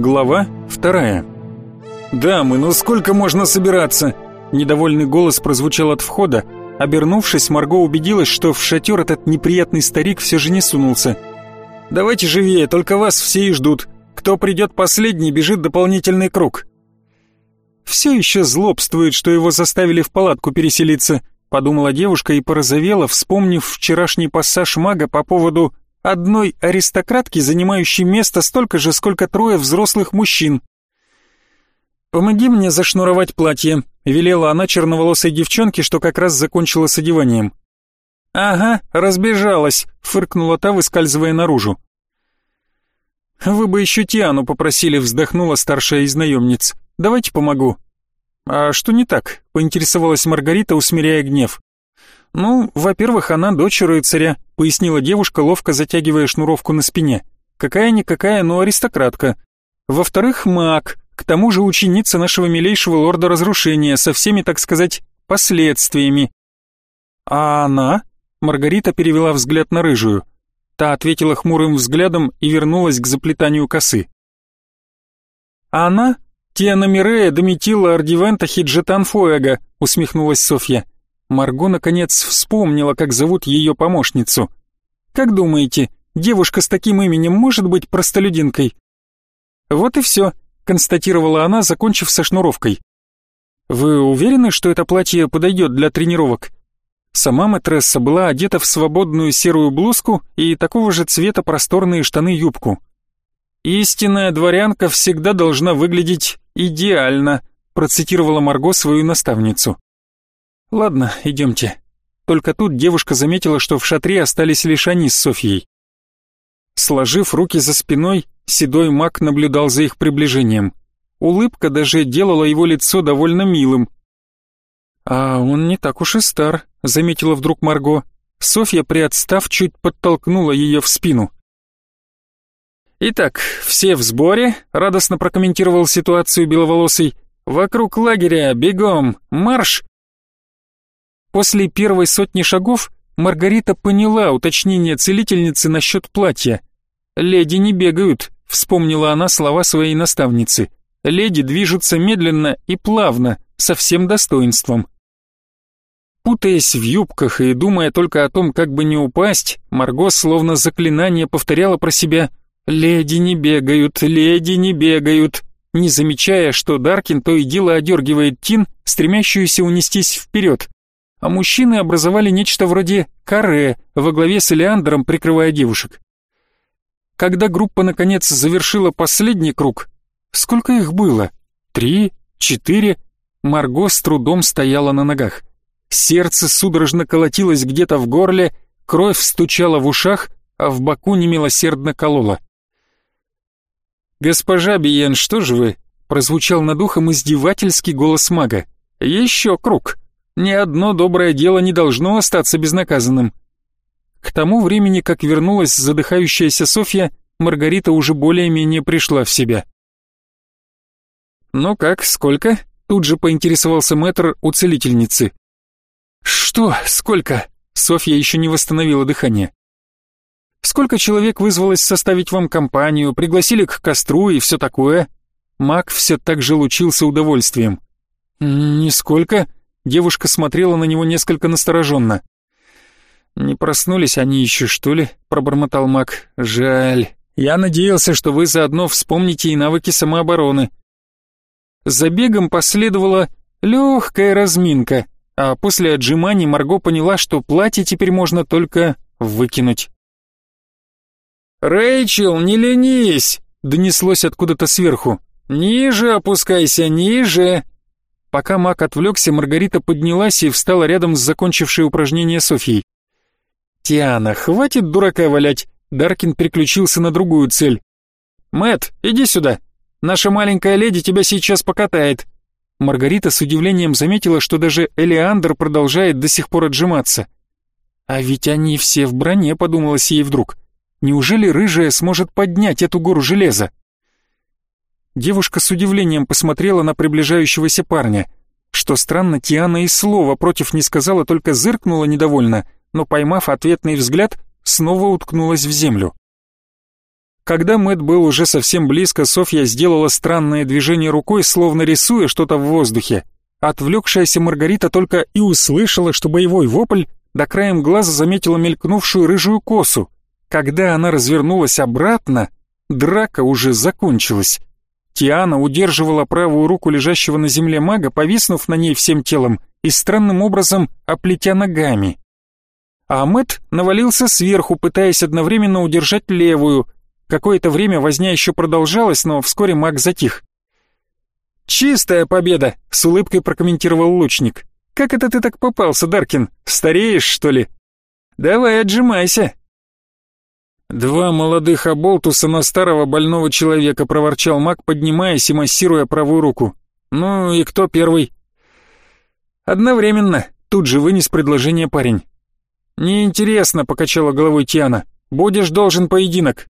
Глава вторая. «Дамы, ну сколько можно собираться?» Недовольный голос прозвучал от входа. Обернувшись, Марго убедилась, что в шатер этот неприятный старик все же не сунулся. «Давайте живее, только вас все и ждут. Кто придет последний, бежит дополнительный круг». «Все еще злобствует, что его заставили в палатку переселиться», подумала девушка и порозовела, вспомнив вчерашний пассаж мага по поводу одной аристократки, занимающей место столько же, сколько трое взрослых мужчин. «Помоги мне зашнуровать платье», — велела она черноволосой девчонке, что как раз закончила с одеванием. «Ага, разбежалась», — фыркнула та, выскальзывая наружу. «Вы бы еще Тиану попросили», — вздохнула старшая из наемниц. «Давайте помогу». «А что не так?» — поинтересовалась Маргарита, усмиряя гнев. «Ну, во-первых, она дочь рыцаря», — пояснила девушка, ловко затягивая шнуровку на спине. «Какая-никакая, но аристократка. Во-вторых, маг, к тому же ученица нашего милейшего лорда разрушения, со всеми, так сказать, последствиями». «А она?» — Маргарита перевела взгляд на рыжую. Та ответила хмурым взглядом и вернулась к заплетанию косы. «А она? Тиана Мирея Дометила Ардивента Хиджетан Фоэга», — усмехнулась Софья. Марго наконец вспомнила, как зовут ее помощницу. «Как думаете, девушка с таким именем может быть простолюдинкой?» «Вот и все», — констатировала она, закончив со шнуровкой. «Вы уверены, что это платье подойдет для тренировок?» Сама матресса была одета в свободную серую блузку и такого же цвета просторные штаны-юбку. «Истинная дворянка всегда должна выглядеть идеально», процитировала Марго свою наставницу. «Ладно, идемте». Только тут девушка заметила, что в шатре остались лишь они с Софьей. Сложив руки за спиной, седой маг наблюдал за их приближением. Улыбка даже делала его лицо довольно милым. «А он не так уж и стар», — заметила вдруг Марго. Софья, приотстав, чуть подтолкнула ее в спину. «Итак, все в сборе», — радостно прокомментировал ситуацию беловолосый. «Вокруг лагеря, бегом, марш!» После первой сотни шагов Маргарита поняла уточнение целительницы насчет платья. «Леди не бегают», — вспомнила она слова своей наставницы. «Леди движутся медленно и плавно, со всем достоинством». Путаясь в юбках и думая только о том, как бы не упасть, Марго словно заклинание повторяла про себя «Леди не бегают, леди не бегают», не замечая, что Даркин то и дело одергивает Тин, стремящуюся унестись вперед а мужчины образовали нечто вроде каре во главе с Элеандром, прикрывая девушек. Когда группа наконец завершила последний круг, сколько их было? Три? Четыре? Марго с трудом стояла на ногах. Сердце судорожно колотилось где-то в горле, кровь стучала в ушах, а в боку немилосердно колола. «Госпожа Биен, что же вы?» — прозвучал над ухом издевательский голос мага. «Еще круг!» Ни одно доброе дело не должно остаться безнаказанным. К тому времени, как вернулась задыхающаяся Софья, Маргарита уже более-менее пришла в себя. «Ну как, сколько?» — тут же поинтересовался мэтр у целительницы. «Что, сколько?» — Софья еще не восстановила дыхание. «Сколько человек вызвалось составить вам компанию, пригласили к костру и все такое?» Маг все так же лучился удовольствием. «Нисколько», Девушка смотрела на него несколько настороженно. «Не проснулись они еще, что ли?» — пробормотал маг. «Жаль. Я надеялся, что вы заодно вспомните и навыки самообороны». За бегом последовала легкая разминка, а после отжиманий Марго поняла, что платье теперь можно только выкинуть. «Рэйчел, не ленись!» — донеслось откуда-то сверху. «Ниже опускайся, ниже!» Пока маг отвлекся, Маргарита поднялась и встала рядом с закончившей упражнение Софьей. «Тиана, хватит дурака валять!» Даркин переключился на другую цель. Мэт, иди сюда! Наша маленькая леди тебя сейчас покатает!» Маргарита с удивлением заметила, что даже Элеандр продолжает до сих пор отжиматься. «А ведь они все в броне», — подумалось ей вдруг. «Неужели рыжая сможет поднять эту гору железа?» Девушка с удивлением посмотрела на приближающегося парня. Что странно, Тиана и слова против не сказала, только зыркнула недовольно, но, поймав ответный взгляд, снова уткнулась в землю. Когда Мэт был уже совсем близко, Софья сделала странное движение рукой, словно рисуя что-то в воздухе. Отвлекшаяся Маргарита только и услышала, что боевой вопль до краем глаза заметила мелькнувшую рыжую косу. Когда она развернулась обратно, драка уже закончилась. Тиана удерживала правую руку лежащего на земле мага, повиснув на ней всем телом и странным образом оплетя ногами. А Мэтт навалился сверху, пытаясь одновременно удержать левую. Какое-то время возня еще продолжалась, но вскоре маг затих. «Чистая победа!» — с улыбкой прокомментировал лучник. «Как это ты так попался, Даркин? Стареешь, что ли?» «Давай, отжимайся!» «Два молодых оболтуса на старого больного человека», — проворчал маг, поднимаясь и массируя правую руку. «Ну и кто первый?» «Одновременно», — тут же вынес предложение парень. «Неинтересно», — покачала головой Тиана. «Будешь должен поединок».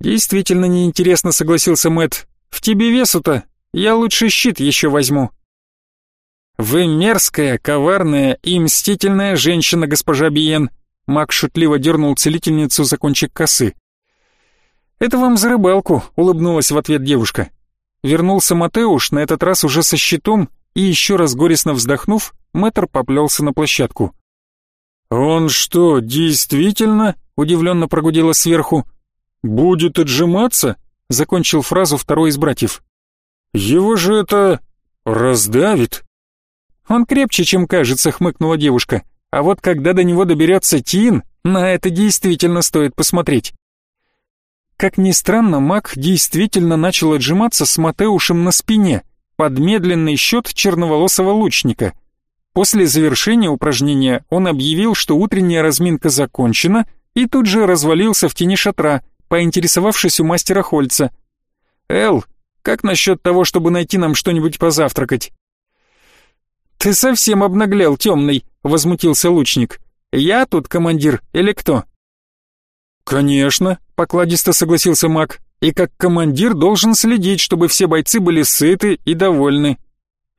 «Действительно неинтересно», — согласился Мэт. «В тебе весу-то я лучше щит еще возьму». «Вы мерзкая, коварная и мстительная женщина, госпожа Биен», Мак шутливо дернул целительницу за кончик косы. «Это вам за рыбалку», — улыбнулась в ответ девушка. Вернулся Матеуш, на этот раз уже со щитом, и еще раз горестно вздохнув, мэтр поплелся на площадку. «Он что, действительно?» — удивленно прогудела сверху. «Будет отжиматься?» — закончил фразу второй из братьев. Его же это... раздавит. Он крепче, чем кажется, хмыкнула девушка. А вот когда до него доберется Тин, на это действительно стоит посмотреть. Как ни странно, маг действительно начал отжиматься с Матеушем на спине, под медленный счет черноволосого лучника. После завершения упражнения он объявил, что утренняя разминка закончена, и тут же развалился в тени шатра, поинтересовавшись у мастера Хольца. «Эл, как насчет того, чтобы найти нам что-нибудь позавтракать?» «Ты совсем обнаглел, темный», — возмутился лучник. «Я тут командир или кто?» «Конечно», — покладисто согласился маг, «и как командир должен следить, чтобы все бойцы были сыты и довольны».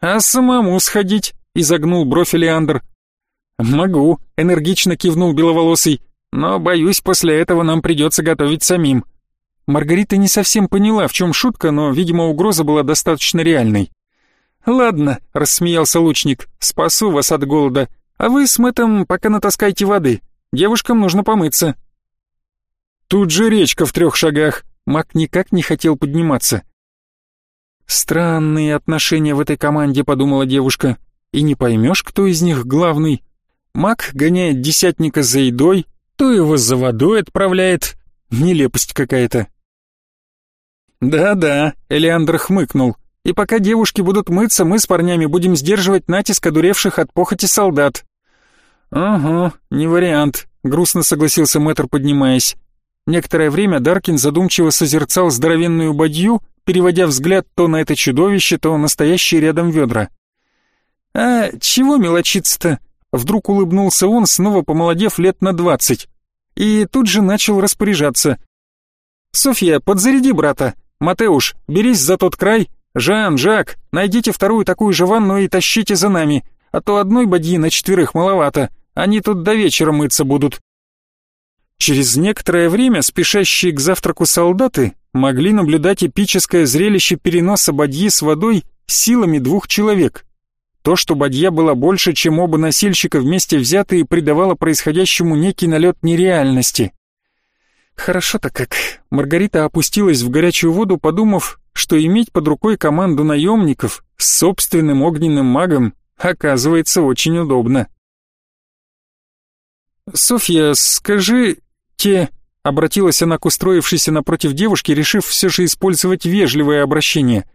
«А самому сходить?» — изогнул бровь Элеандр. «Могу», — энергично кивнул Беловолосый, «но, боюсь, после этого нам придется готовить самим». Маргарита не совсем поняла, в чем шутка, но, видимо, угроза была достаточно реальной. «Ладно», — рассмеялся лучник, — «спасу вас от голода, а вы с Мэттом пока натаскайте воды, девушкам нужно помыться». Тут же речка в трех шагах, Мак никак не хотел подниматься. «Странные отношения в этой команде», — подумала девушка, — «и не поймешь, кто из них главный. Мак гоняет десятника за едой, то его за водой отправляет. Нелепость какая-то». «Да-да», — Элеандр хмыкнул. «И пока девушки будут мыться, мы с парнями будем сдерживать натиск одуревших от похоти солдат». «Ага, не вариант», — грустно согласился мэтр, поднимаясь. Некоторое время Даркин задумчиво созерцал здоровенную бадью, переводя взгляд то на это чудовище, то на стоящие рядом ведра. «А чего мелочиться-то?» Вдруг улыбнулся он, снова помолодев лет на двадцать. И тут же начал распоряжаться. «Софья, подзаряди брата. Матеуш, берись за тот край. Жан, Жак, найдите вторую такую же ванну и тащите за нами, а то одной бадьи на четверых маловато. Они тут до вечера мыться будут». Через некоторое время спешащие к завтраку солдаты могли наблюдать эпическое зрелище переноса бадьи с водой силами двух человек. То, что бадья была больше, чем оба носильщика вместе взятые, придавало происходящему некий налет нереальности. Хорошо-то как. Маргарита опустилась в горячую воду, подумав, что иметь под рукой команду наемников с собственным огненным магом оказывается очень удобно. «Софья, скажи те...» — обратилась она к устроившейся напротив девушки, решив все же использовать вежливое обращение.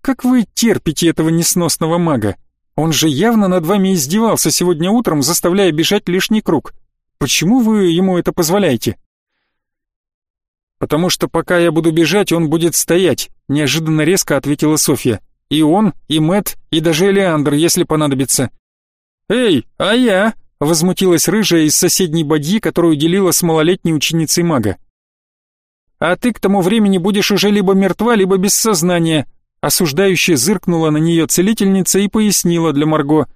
«Как вы терпите этого несносного мага? Он же явно над вами издевался сегодня утром, заставляя бежать лишний круг. Почему вы ему это позволяете?» «Потому что пока я буду бежать, он будет стоять», — неожиданно резко ответила Софья. «И он, и Мэт, и даже Элеандр, если понадобится». «Эй, а я?» — возмутилась рыжая из соседней бадьи, которую делила с малолетней ученицей мага. «А ты к тому времени будешь уже либо мертва, либо без сознания», осуждающе зыркнула на нее целительница и пояснила для Марго.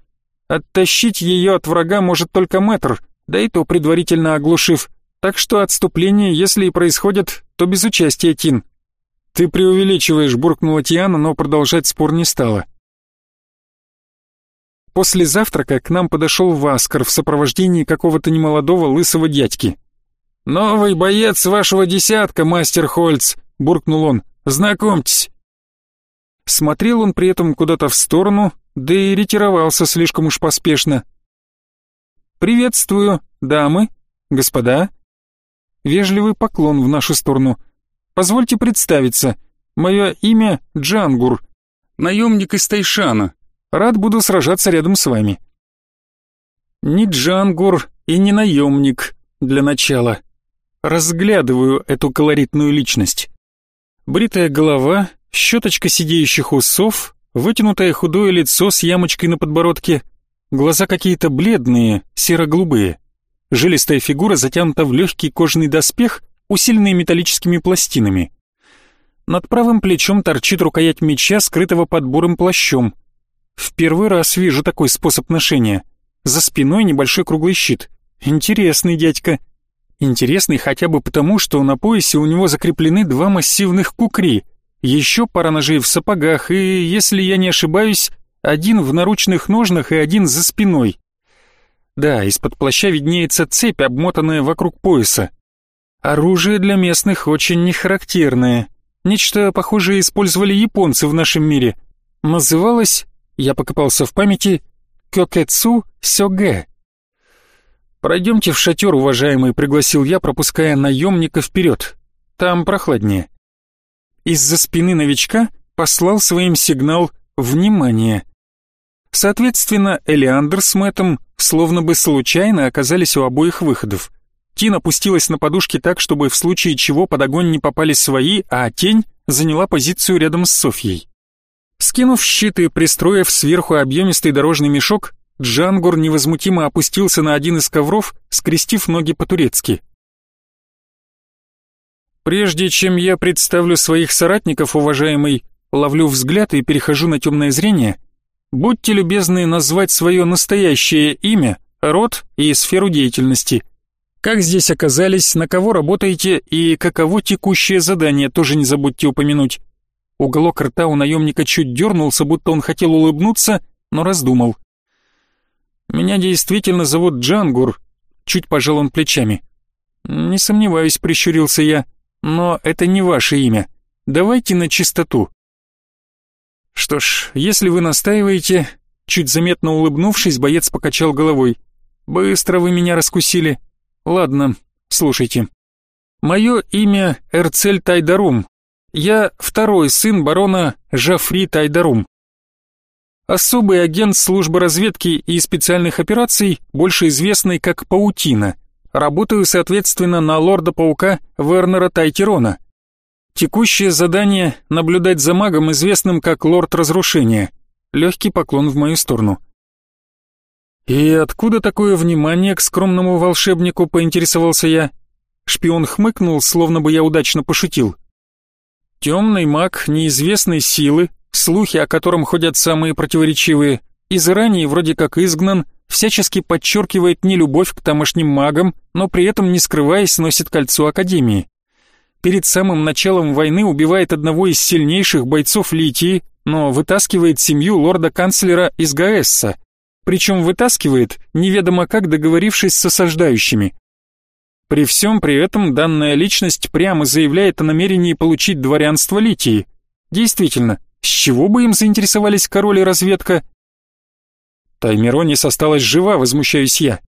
«Оттащить ее от врага может только мэтр, да и то предварительно оглушив. Так что отступление, если и происходит, то без участия Тин. Ты преувеличиваешь, буркнула Тиана, но продолжать спор не стала. После завтрака к нам подошел Васкар в сопровождении какого-то немолодого лысого дядьки. «Новый боец вашего десятка, мастер Хольц!» — буркнул он. «Знакомьтесь!» Смотрел он при этом куда-то в сторону, да и ретировался слишком уж поспешно. «Приветствую, дамы, господа!» Вежливый поклон в нашу сторону. «Позвольте представиться. Мое имя Джангур, наемник из Тайшана, Рад буду сражаться рядом с вами. Не Джангур и не наемник для начала. Разглядываю эту колоритную личность. Бритая голова, щеточка сидеющих усов, вытянутое худое лицо с ямочкой на подбородке, глаза какие-то бледные, серо-голубые. Жилистая фигура затянута в легкий кожаный доспех, усиленный металлическими пластинами. Над правым плечом торчит рукоять меча, скрытого под бурым плащом — в первый раз вижу такой способ ношения. За спиной небольшой круглый щит. Интересный дядька. Интересный хотя бы потому, что на поясе у него закреплены два массивных кукри, еще пара ножей в сапогах и, если я не ошибаюсь, один в наручных ножнах и один за спиной. Да, из-под плаща виднеется цепь, обмотанная вокруг пояса. Оружие для местных очень нехарактерное. Нечто похожее использовали японцы в нашем мире. Называлось я покопался в памяти Кёкэцу Сёгэ. «Пройдемте в шатер, уважаемый», — пригласил я, пропуская наемника вперед. «Там прохладнее». Из-за спины новичка послал своим сигнал «Внимание». Соответственно, Элеандр с Мэттом словно бы случайно оказались у обоих выходов. Тин опустилась на подушке так, чтобы в случае чего под огонь не попали свои, а тень заняла позицию рядом с Софьей. Скинув щит и пристроив сверху объемистый дорожный мешок, Джангур невозмутимо опустился на один из ковров, скрестив ноги по-турецки. «Прежде чем я представлю своих соратников, уважаемый, ловлю взгляд и перехожу на темное зрение, будьте любезны назвать свое настоящее имя, род и сферу деятельности. Как здесь оказались, на кого работаете и каково текущее задание, тоже не забудьте упомянуть». Уголок рта у наемника чуть дернулся, будто он хотел улыбнуться, но раздумал. «Меня действительно зовут Джангур», — чуть пожал он плечами. «Не сомневаюсь», — прищурился я, — «но это не ваше имя. Давайте на чистоту». «Что ж, если вы настаиваете...» Чуть заметно улыбнувшись, боец покачал головой. «Быстро вы меня раскусили. Ладно, слушайте. Мое имя Эрцель Тайдарум, я второй сын барона Жафри Тайдарум. Особый агент службы разведки и специальных операций, больше известный как Паутина. Работаю, соответственно, на лорда-паука Вернера Тайтирона. Текущее задание — наблюдать за магом, известным как Лорд Разрушения. Легкий поклон в мою сторону. «И откуда такое внимание к скромному волшебнику?» — поинтересовался я. Шпион хмыкнул, словно бы я удачно пошутил. Темный маг неизвестной силы, слухи о котором ходят самые противоречивые, из Ирании вроде как изгнан, всячески подчеркивает нелюбовь к тамошним магам, но при этом не скрываясь носит кольцо Академии. Перед самым началом войны убивает одного из сильнейших бойцов Литии, но вытаскивает семью лорда-канцлера из Гаэсса. Причем вытаскивает, неведомо как договорившись с осаждающими. При всем при этом данная личность прямо заявляет о намерении получить дворянство Литии. Действительно, с чего бы им заинтересовались король и разведка? Таймиронис осталась жива, возмущаюсь я.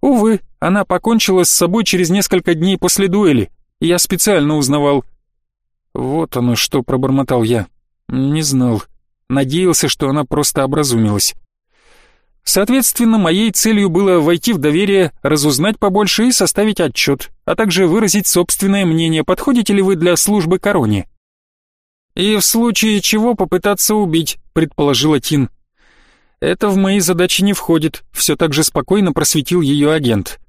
Увы, она покончила с собой через несколько дней после дуэли. Я специально узнавал. Вот оно что, пробормотал я. Не знал. Надеялся, что она просто образумилась. Соответственно, моей целью было войти в доверие, разузнать побольше и составить отчет, а также выразить собственное мнение, подходите ли вы для службы короне. «И в случае чего попытаться убить», — предположила Тин. «Это в мои задачи не входит», — все так же спокойно просветил ее агент.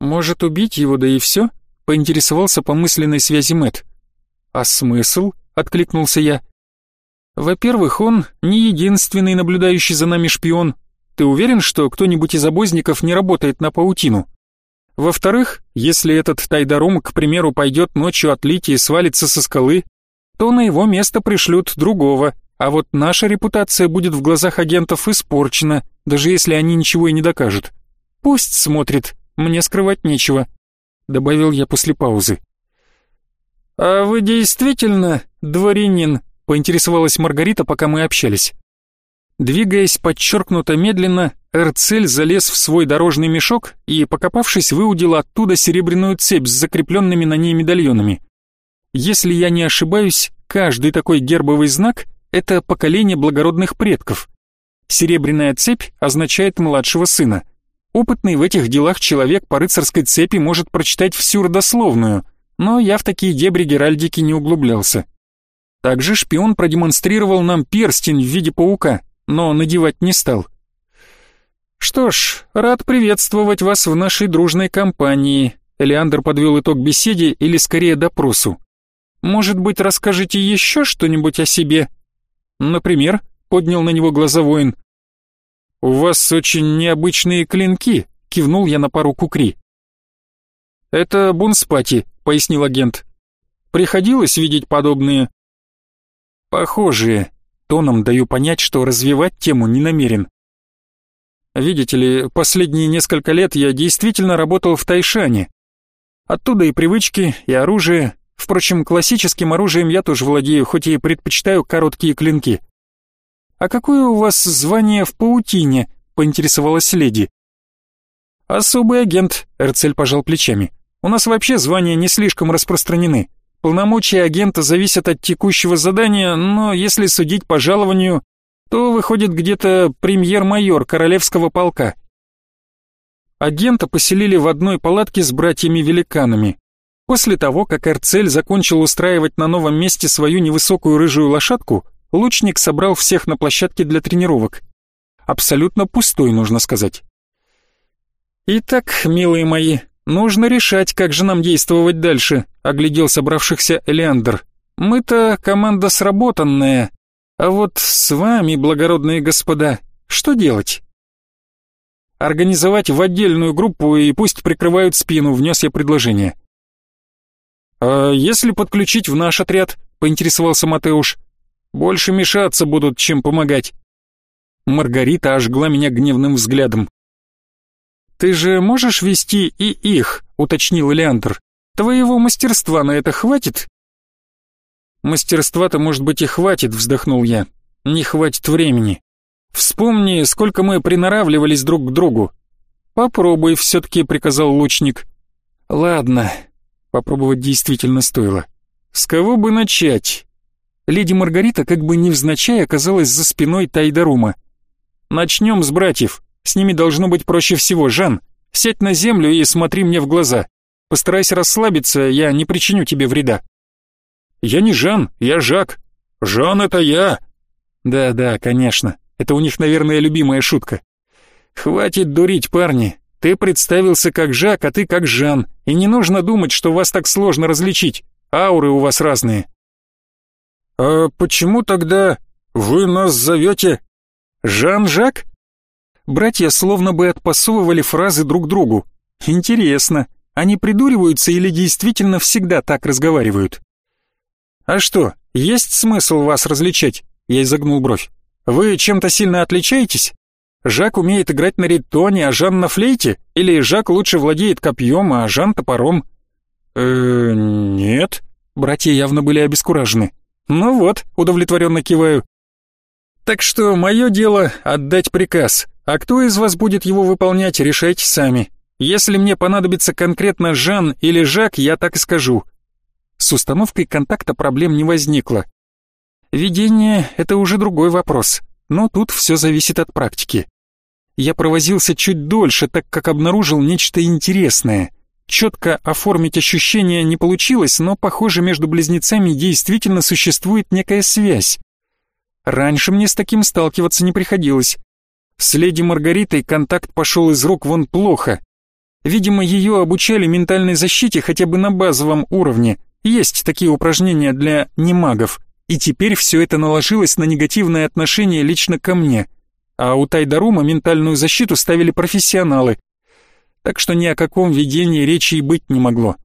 «Может, убить его, да и все?» — поинтересовался по мысленной связи Мэт. «А смысл?» — откликнулся я. «Во-первых, он не единственный наблюдающий за нами шпион, ты уверен, что кто-нибудь из обозников не работает на паутину? Во-вторых, если этот Тайдарум, к примеру, пойдет ночью отлить и свалится со скалы, то на его место пришлют другого, а вот наша репутация будет в глазах агентов испорчена, даже если они ничего и не докажут. Пусть смотрит, мне скрывать нечего», — добавил я после паузы. «А вы действительно дворянин?» — поинтересовалась Маргарита, пока мы общались. Двигаясь подчеркнуто медленно, Эрцель залез в свой дорожный мешок и, покопавшись, выудил оттуда серебряную цепь с закрепленными на ней медальонами. Если я не ошибаюсь, каждый такой гербовый знак — это поколение благородных предков. Серебряная цепь означает младшего сына. Опытный в этих делах человек по рыцарской цепи может прочитать всю родословную, но я в такие дебри Геральдики не углублялся. Также шпион продемонстрировал нам перстень в виде паука, но надевать не стал. «Что ж, рад приветствовать вас в нашей дружной компании», Элеандр подвел итог беседе или скорее допросу. «Может быть, расскажете еще что-нибудь о себе?» «Например?» — поднял на него глаза воин. «У вас очень необычные клинки», — кивнул я на пару кукри. «Это бунспати», — пояснил агент. «Приходилось видеть подобные?» «Похожие», Тоном даю понять, что развивать тему не намерен. Видите ли, последние несколько лет я действительно работал в Тайшане. Оттуда и привычки, и оружие. Впрочем, классическим оружием я тоже владею, хоть и предпочитаю короткие клинки. «А какое у вас звание в паутине?» — поинтересовалась леди. «Особый агент», — Эрцель пожал плечами. «У нас вообще звания не слишком распространены. Полномочия агента зависят от текущего задания, но если судить по жалованию, то выходит где-то премьер-майор королевского полка. Агента поселили в одной палатке с братьями-великанами. После того, как Эрцель закончил устраивать на новом месте свою невысокую рыжую лошадку, лучник собрал всех на площадке для тренировок. Абсолютно пустой, нужно сказать. «Итак, милые мои, «Нужно решать, как же нам действовать дальше», — оглядел собравшихся Элеандр. «Мы-то команда сработанная, а вот с вами, благородные господа, что делать?» «Организовать в отдельную группу и пусть прикрывают спину», — внес я предложение. «А если подключить в наш отряд?» — поинтересовался Матеуш. «Больше мешаться будут, чем помогать». Маргарита ожгла меня гневным взглядом. «Ты же можешь вести и их», — уточнил Леандр. «Твоего мастерства на это хватит?» «Мастерства-то, может быть, и хватит», — вздохнул я. «Не хватит времени. Вспомни, сколько мы приноравливались друг к другу». «Попробуй все-таки», — приказал лучник. «Ладно, попробовать действительно стоило. С кого бы начать?» Леди Маргарита как бы невзначай оказалась за спиной Тайдарума. «Начнем с братьев. С ними должно быть проще всего. Жан, сядь на землю и смотри мне в глаза. Постарайся расслабиться, я не причиню тебе вреда». «Я не Жан, я Жак». «Жан, это я». «Да-да, конечно. Это у них, наверное, любимая шутка». «Хватит дурить, парни. Ты представился как Жак, а ты как Жан. И не нужно думать, что вас так сложно различить. Ауры у вас разные». «А почему тогда вы нас зовете Жан-Жак?» Братья словно бы отпасовывали фразы друг другу. Интересно, они придуриваются или действительно всегда так разговаривают? «А что, есть смысл вас различать?» Я изогнул бровь. «Вы чем-то сильно отличаетесь? Жак умеет играть на ритоне, а Жан на флейте? Или Жак лучше владеет копьем, а Жан топором?» «Э, нет». Братья явно были обескуражены. «Ну вот», удовлетворенно киваю. «Так что мое дело — отдать приказ. А кто из вас будет его выполнять, решайте сами. Если мне понадобится конкретно Жан или Жак, я так и скажу. С установкой контакта проблем не возникло. Видение — это уже другой вопрос, но тут все зависит от практики. Я провозился чуть дольше, так как обнаружил нечто интересное. Четко оформить ощущения не получилось, но, похоже, между близнецами действительно существует некая связь. Раньше мне с таким сталкиваться не приходилось. С леди Маргаритой контакт пошел из рук вон плохо. Видимо, ее обучали ментальной защите хотя бы на базовом уровне. Есть такие упражнения для немагов. И теперь все это наложилось на негативное отношение лично ко мне. А у Тайдарума ментальную защиту ставили профессионалы. так что ни о каком видении речи и быть не могло.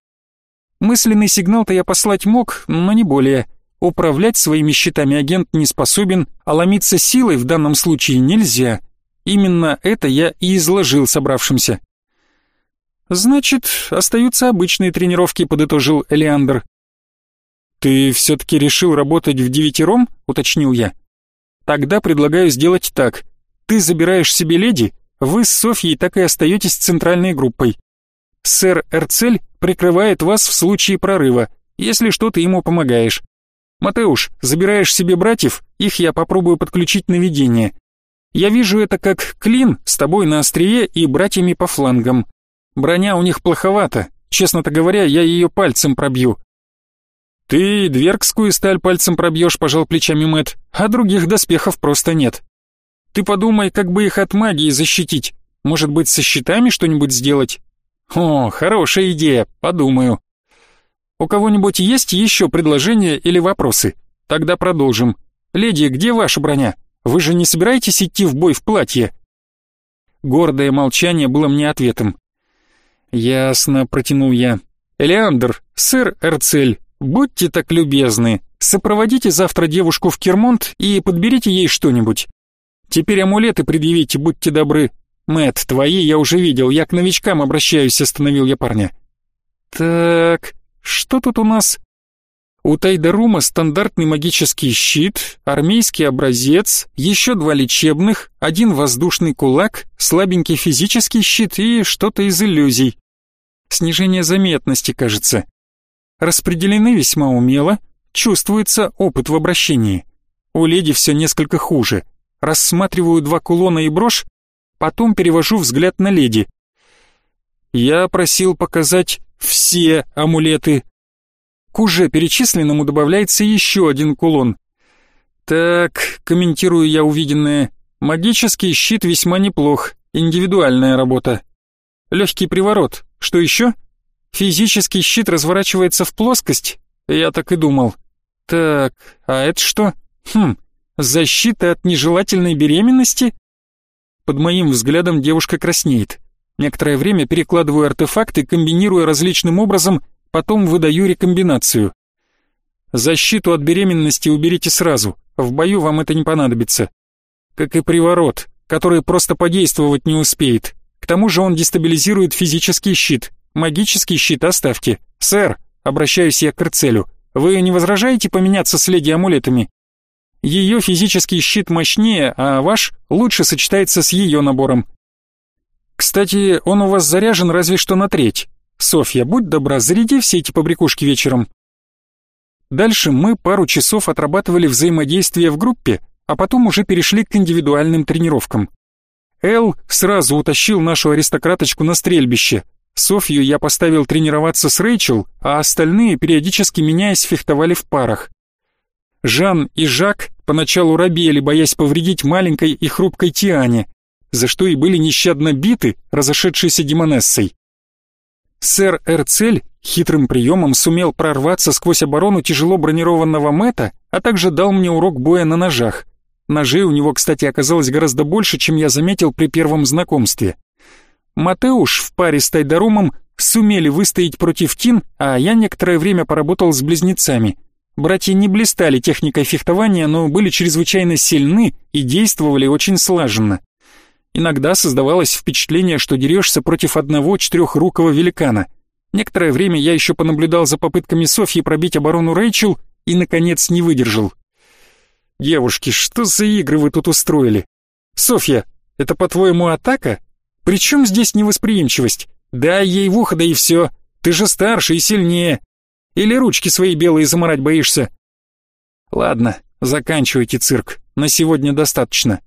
Мысленный сигнал-то я послать мог, но не более. Управлять своими щитами агент не способен, а ломиться силой в данном случае нельзя. Именно это я и изложил собравшимся. «Значит, остаются обычные тренировки», — подытожил Элеандр. «Ты все-таки решил работать в девятером?» — уточнил я. «Тогда предлагаю сделать так. Ты забираешь себе леди, вы с Софьей так и остаетесь центральной группой. Сэр Эрцель прикрывает вас в случае прорыва, если что, ты ему помогаешь. Матеуш, забираешь себе братьев, их я попробую подключить на видение. Я вижу это как клин с тобой на острие и братьями по флангам. Броня у них плоховата, честно-то говоря, я ее пальцем пробью. Ты дверкскую сталь пальцем пробьешь, пожал плечами Мэт, а других доспехов просто нет. Ты подумай, как бы их от магии защитить. Может быть, со щитами что-нибудь сделать? О, хорошая идея, подумаю. У кого-нибудь есть еще предложения или вопросы? Тогда продолжим. Леди, где ваша броня? Вы же не собираетесь идти в бой в платье? Гордое молчание было мне ответом. Ясно, протянул я. Элеандр, сэр Эрцель, будьте так любезны, сопроводите завтра девушку в Кермонт и подберите ей что-нибудь. Теперь амулеты предъявите, будьте добры. Мэт, твои я уже видел, я к новичкам обращаюсь, остановил я парня. Так, что тут у нас? У Тайдарума стандартный магический щит, армейский образец, еще два лечебных, один воздушный кулак, слабенький физический щит и что-то из иллюзий. Снижение заметности, кажется. Распределены весьма умело, чувствуется опыт в обращении. У леди все несколько хуже. Рассматриваю два кулона и брошь, потом перевожу взгляд на леди. Я просил показать все амулеты. К уже перечисленному добавляется еще один кулон. Так, комментирую я увиденное. Магический щит весьма неплох, индивидуальная работа. Легкий приворот. Что еще? Физический щит разворачивается в плоскость? Я так и думал. Так, а это что? Хм, защита от нежелательной беременности? Под моим взглядом девушка краснеет. Некоторое время перекладываю артефакты, комбинируя различным образом, потом выдаю рекомбинацию. Защиту от беременности уберите сразу, в бою вам это не понадобится. Как и приворот, который просто подействовать не успеет. К тому же он дестабилизирует физический щит. Магический щит оставьте. Сэр, обращаюсь я к Эрцелю, вы не возражаете поменяться с леди амулетами? Ее физический щит мощнее, а ваш лучше сочетается с ее набором. Кстати, он у вас заряжен разве что на треть. Софья, будь добра, заряди все эти побрякушки вечером. Дальше мы пару часов отрабатывали взаимодействие в группе, а потом уже перешли к индивидуальным тренировкам. Эл сразу утащил нашу аристократочку на стрельбище. Софью я поставил тренироваться с Рэйчел, а остальные, периодически меняясь, фехтовали в парах. Жан и Жак поначалу робели, боясь повредить маленькой и хрупкой Тиане, за что и были нещадно биты разошедшейся демонессой. Сэр Эрцель хитрым приемом сумел прорваться сквозь оборону тяжело бронированного Мэта, а также дал мне урок боя на ножах. Ножей у него, кстати, оказалось гораздо больше, чем я заметил при первом знакомстве. Матеуш в паре с Тайдарумом сумели выстоять против Тин, а я некоторое время поработал с близнецами. Братья не блистали техникой фехтования, но были чрезвычайно сильны и действовали очень слаженно. Иногда создавалось впечатление, что дерешься против одного четырехрукого великана. Некоторое время я еще понаблюдал за попытками Софьи пробить оборону Рэйчел и, наконец, не выдержал. «Девушки, что за игры вы тут устроили? Софья, это, по-твоему, атака? Причем здесь невосприимчивость? Дай ей в ухо, да и все. Ты же старше и сильнее. Или ручки свои белые заморать боишься?» «Ладно, заканчивайте цирк. На сегодня достаточно».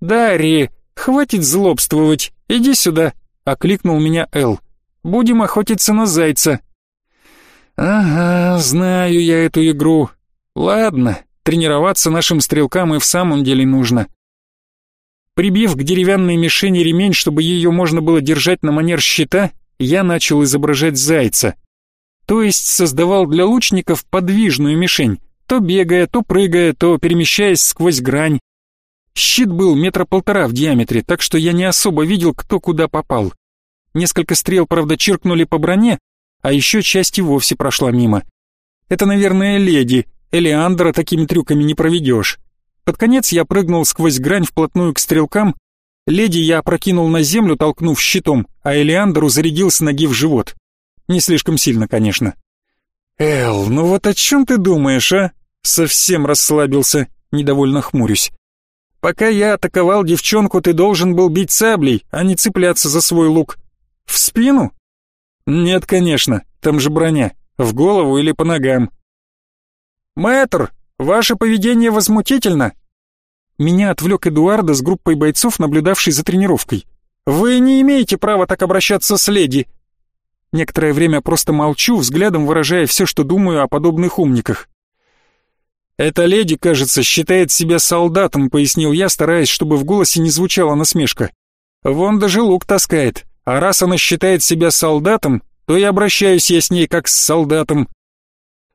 «Дарри, «Хватит злобствовать, иди сюда», — окликнул меня Эл. «Будем охотиться на зайца». «Ага, знаю я эту игру. Ладно, тренироваться нашим стрелкам и в самом деле нужно». Прибив к деревянной мишени ремень, чтобы ее можно было держать на манер щита, я начал изображать зайца. То есть создавал для лучников подвижную мишень, то бегая, то прыгая, то перемещаясь сквозь грань, Щит был метра полтора в диаметре, так что я не особо видел, кто куда попал. Несколько стрел, правда, чиркнули по броне, а еще часть и вовсе прошла мимо. Это, наверное, леди. Элеандра такими трюками не проведешь. Под конец я прыгнул сквозь грань вплотную к стрелкам. Леди я опрокинул на землю, толкнув щитом, а Элеандру зарядил с ноги в живот. Не слишком сильно, конечно. «Эл, ну вот о чем ты думаешь, а?» Совсем расслабился, недовольно хмурюсь. «Пока я атаковал девчонку, ты должен был бить саблей, а не цепляться за свой лук. В спину?» «Нет, конечно, там же броня. В голову или по ногам?» «Мэтр, ваше поведение возмутительно!» Меня отвлек Эдуарда с группой бойцов, наблюдавший за тренировкой. «Вы не имеете права так обращаться с леди!» Некоторое время просто молчу, взглядом выражая все, что думаю о подобных умниках. «Эта леди, кажется, считает себя солдатом», — пояснил я, стараясь, чтобы в голосе не звучала насмешка. «Вон даже лук таскает. А раз она считает себя солдатом, то и обращаюсь я с ней как с солдатом.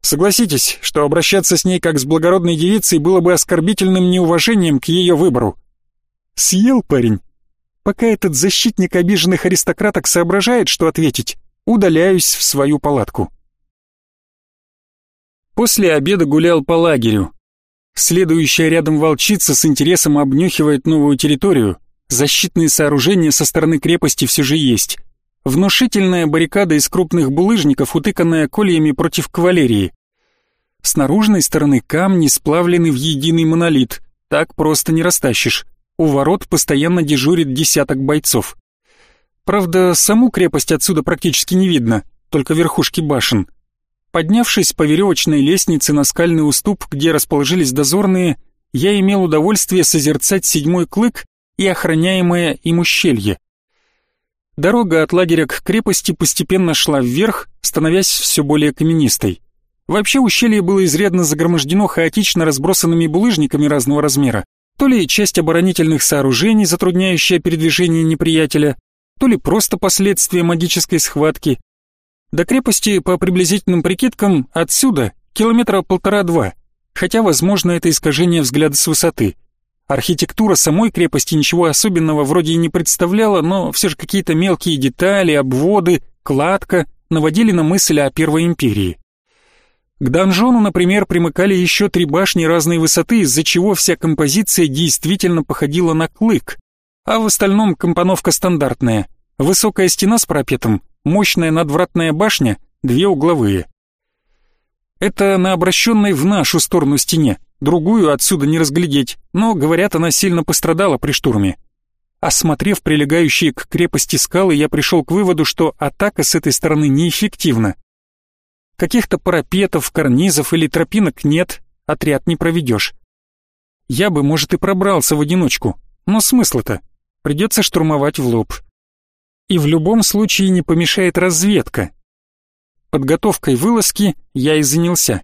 Согласитесь, что обращаться с ней как с благородной девицей было бы оскорбительным неуважением к ее выбору. Съел парень. Пока этот защитник обиженных аристократок соображает, что ответить, удаляюсь в свою палатку. После обеда гулял по лагерю. Следующая рядом волчица с интересом обнюхивает новую территорию, защитные сооружения со стороны крепости все же есть. Внушительная баррикада из крупных булыжников, утыканная кольями против кавалерии. С наружной стороны камни сплавлены в единый монолит, так просто не растащишь. У ворот постоянно дежурит десяток бойцов. Правда, саму крепость отсюда практически не видно, только верхушки башен. Поднявшись по веревочной лестнице на скальный уступ, где расположились дозорные, я имел удовольствие созерцать седьмой клык и охраняемое им ущелье. Дорога от лагеря к крепости постепенно шла вверх, становясь все более каменистой. Вообще ущелье было изрядно загромождено хаотично разбросанными булыжниками разного размера, то ли часть оборонительных сооружений, затрудняющая передвижение неприятеля, то ли просто последствия магической схватки. До крепости, по приблизительным прикидкам, отсюда километра полтора-два, хотя, возможно, это искажение взгляда с высоты. Архитектура самой крепости ничего особенного вроде и не представляла, но все же какие-то мелкие детали, обводы, кладка наводили на мысль о Первой империи. К донжону, например, примыкали еще три башни разной высоты, из-за чего вся композиция действительно походила на клык. А в остальном компоновка стандартная. Высокая стена с парапетом, мощная надвратная башня, две угловые. Это на обращенной в нашу сторону стене, другую отсюда не разглядеть, но, говорят, она сильно пострадала при штурме. Осмотрев прилегающие к крепости скалы, я пришел к выводу, что атака с этой стороны неэффективна. Каких-то парапетов, карнизов или тропинок нет, отряд не проведешь. Я бы, может, и пробрался в одиночку, но смысл-то? Придется штурмовать в лоб. И в любом случае не помешает разведка. Подготовкой вылазки я и занялся.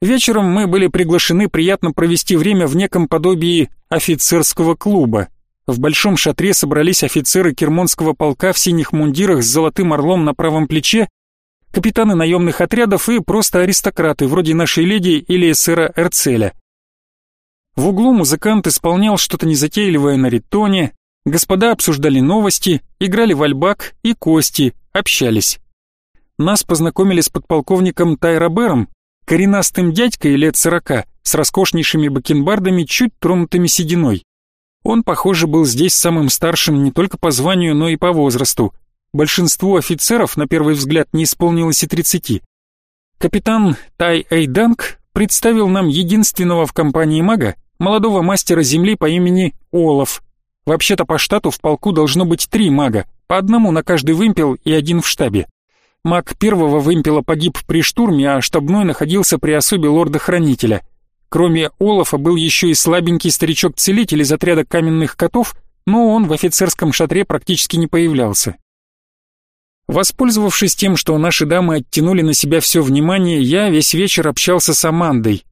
Вечером мы были приглашены приятно провести время в неком подобии офицерского клуба. В большом шатре собрались офицеры Кермонского полка в синих мундирах с золотым орлом на правом плече, капитаны наемных отрядов и просто аристократы, вроде нашей леди или сэра Эрцеля. В углу музыкант исполнял что-то незатейливое на ритоне, господа обсуждали новости, играли в альбак и кости, общались. Нас познакомили с подполковником Тайробером, коренастым дядькой лет сорока, с роскошнейшими бакенбардами, чуть тронутыми сединой. Он, похоже, был здесь самым старшим не только по званию, но и по возрасту. Большинству офицеров, на первый взгляд, не исполнилось и тридцати. Капитан Тай Эйданг представил нам единственного в компании мага, молодого мастера земли по имени Олаф. Вообще-то по штату в полку должно быть три мага, по одному на каждый вымпел и один в штабе. Маг первого вымпела погиб при штурме, а штабной находился при особе лорда-хранителя. Кроме Олафа был еще и слабенький старичок-целитель из отряда каменных котов, но он в офицерском шатре практически не появлялся. Воспользовавшись тем, что наши дамы оттянули на себя все внимание, я весь вечер общался с Амандой.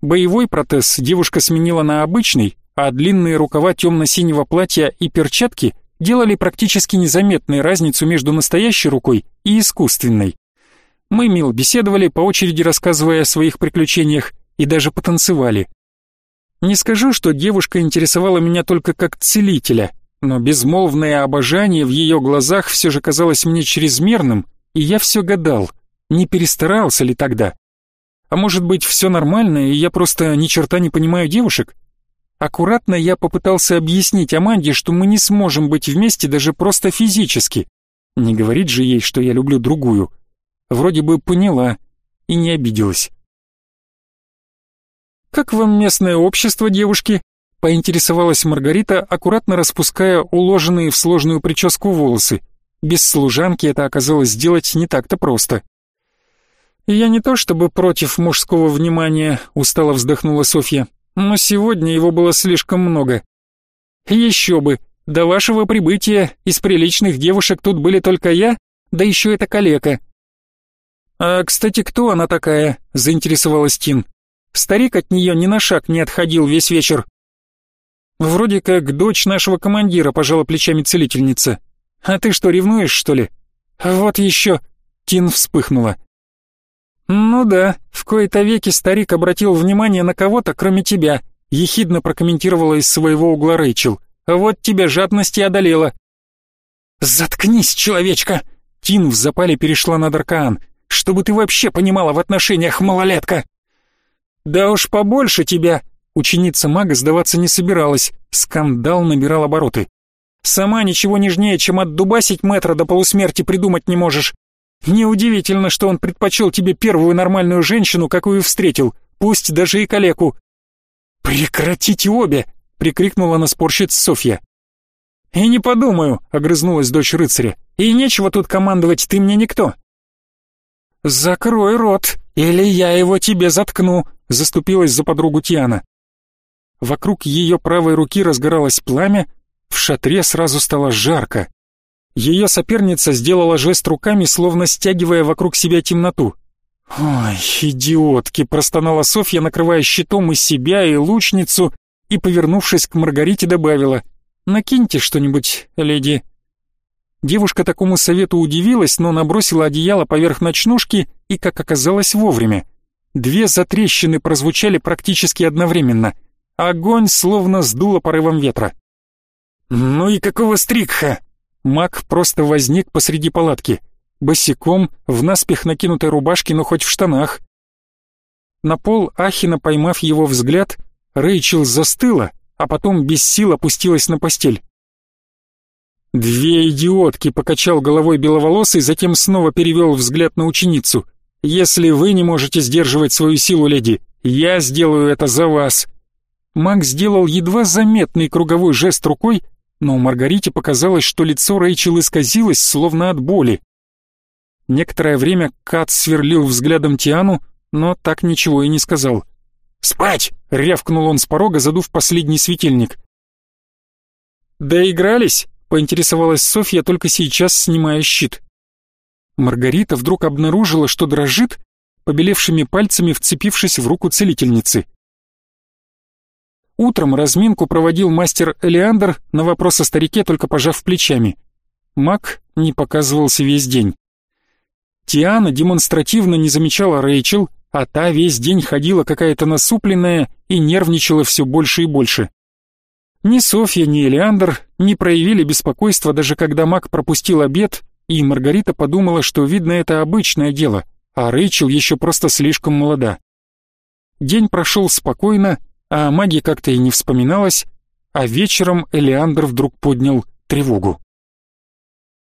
Боевой протез девушка сменила на обычный, а длинные рукава темно-синего платья и перчатки делали практически незаметной разницу между настоящей рукой и искусственной. Мы мило беседовали, по очереди рассказывая о своих приключениях, и даже потанцевали. Не скажу, что девушка интересовала меня только как целителя. но безмолвное обожание в ее глазах все же казалось мне чрезмерным, и я все гадал, не перестарался ли тогда. А может быть, все нормально, и я просто ни черта не понимаю девушек? Аккуратно я попытался объяснить Аманде, что мы не сможем быть вместе даже просто физически. Не говорить же ей, что я люблю другую. Вроде бы поняла и не обиделась. «Как вам местное общество, девушки?» — поинтересовалась Маргарита, аккуратно распуская уложенные в сложную прическу волосы. Без служанки это оказалось сделать не так-то просто. «Я не то чтобы против мужского внимания», — устало вздохнула Софья, «но сегодня его было слишком много». «Еще бы! До вашего прибытия из приличных девушек тут были только я, да еще эта калека». «А, кстати, кто она такая?» — заинтересовалась Тин. Старик от нее ни на шаг не отходил весь вечер. «Вроде как дочь нашего командира», — пожала плечами целительница. «А ты что, ревнуешь, что ли?» «Вот еще...» — Тин вспыхнула. «Ну да, в кои-то веки старик обратил внимание на кого-то, кроме тебя», — ехидно прокомментировала из своего угла Рэйчел. «Вот тебя жадность и одолела». «Заткнись, человечка!» Тин в запале перешла на Даркаан. «Чтобы ты вообще понимала в отношениях, малолетка!» «Да уж побольше тебя!» Ученица мага сдаваться не собиралась, скандал набирал обороты. «Сама ничего нежнее, чем отдубасить метра до полусмерти придумать не можешь. Неудивительно, что он предпочел тебе первую нормальную женщину, какую встретил, пусть даже и калеку». «Прекратите обе!» — прикрикнула на спорщиц Софья. «И не подумаю», — огрызнулась дочь рыцаря. «И нечего тут командовать, ты мне никто». «Закрой рот, или я его тебе заткну», заступилась за подругу Тиана. Вокруг ее правой руки разгоралось пламя, в шатре сразу стало жарко. Ее соперница сделала жест руками, словно стягивая вокруг себя темноту. «Ой, идиотки!» — простонала Софья, накрывая щитом и себя, и лучницу, и, повернувшись к Маргарите, добавила «Накиньте что-нибудь, леди». Девушка такому совету удивилась, но набросила одеяло поверх ночнушки и, как оказалось, вовремя. Две затрещины прозвучали практически одновременно. Огонь словно сдуло порывом ветра. «Ну и какого стрикха?» Маг просто возник посреди палатки. Босиком, в наспех накинутой рубашке, но хоть в штанах. На пол Ахина, поймав его взгляд, Рэйчел застыла, а потом без сил опустилась на постель. «Две идиотки!» — покачал головой беловолосый, затем снова перевел взгляд на ученицу — если вы не можете сдерживать свою силу, леди, я сделаю это за вас». Маг сделал едва заметный круговой жест рукой, но Маргарите показалось, что лицо Рэйчел исказилось, словно от боли. Некоторое время Кат сверлил взглядом Тиану, но так ничего и не сказал. «Спать!» — рявкнул он с порога, задув последний светильник. «Доигрались?» — поинтересовалась Софья, только сейчас снимая щит. Маргарита вдруг обнаружила, что дрожит, побелевшими пальцами вцепившись в руку целительницы. Утром разминку проводил мастер Элеандр, на вопрос о старике только пожав плечами. Мак не показывался весь день. Тиана демонстративно не замечала Рэйчел, а та весь день ходила какая-то насупленная и нервничала все больше и больше. Ни Софья, ни Элеандр не проявили беспокойства, даже когда Мак пропустил обед и Маргарита подумала, что, видно, это обычное дело, а Рэйчел еще просто слишком молода. День прошел спокойно, а о маге как-то и не вспоминалось, а вечером Элеандр вдруг поднял тревогу.